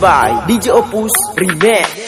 by DJ Opus Remix